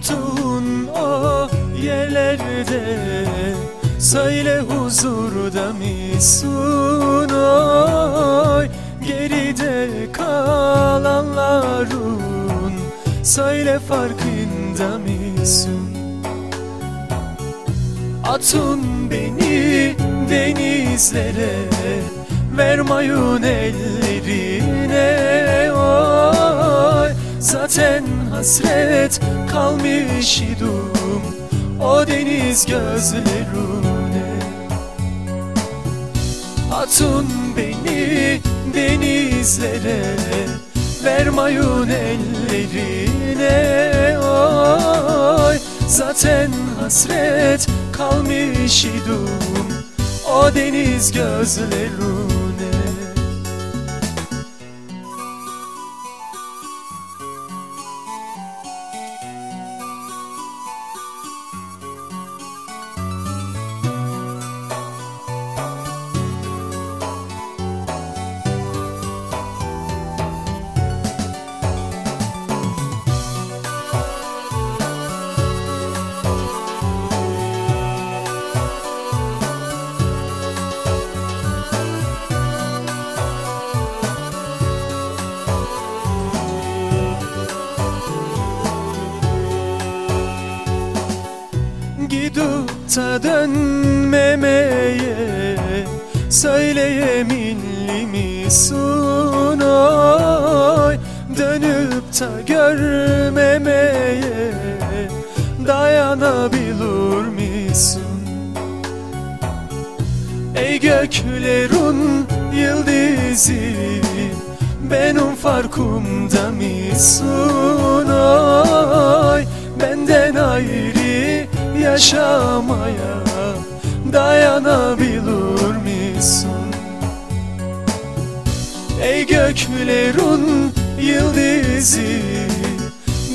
tuttun o yerlerde. Söyle huzurda misun oy Geride kalanların Söyle farkında misun Atın beni denizlere Ver mayun ellerine. Zaten hasret kalmış idim O deniz gözlerine Atın beni denizlere Vermayın ellerine. Oy Zaten hasret kalmış idim O deniz gözlerine Gidip ta dönmemeye Söyle yeminli misin oy Dönüp ta görmemeye Dayanabilir misin? Ey göklerin yıldızı Benim farkımda mısın? oy yaşamaya Dayanabilir misin? Ey göklerin yıldızı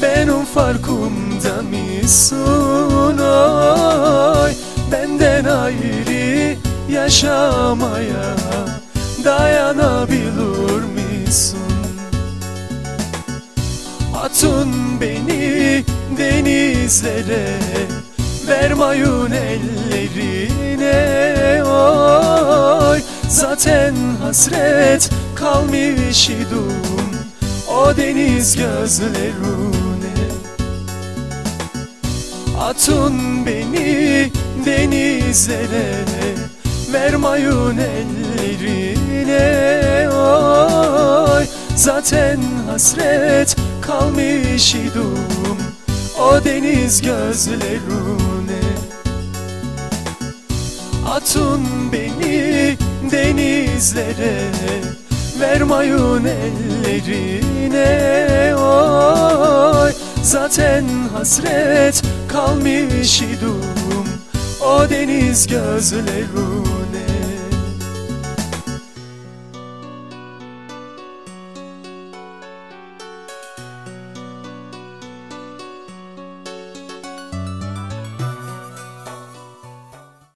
Benim farkımda mısın? Oy Benden ayrı yaşamaya Dayanabilir misin? Atın beni denizlere Vermayın ellerine. Oy Zaten hasret kalmış idim O deniz gözlerine. Atın beni denizlere Vermayın ellerine. Oy Zaten hasret kalmış idim O deniz gözlerine Atın beni denizlere Vermayın ellerine. Oy Zaten hasret kalmış idim O deniz gözlerine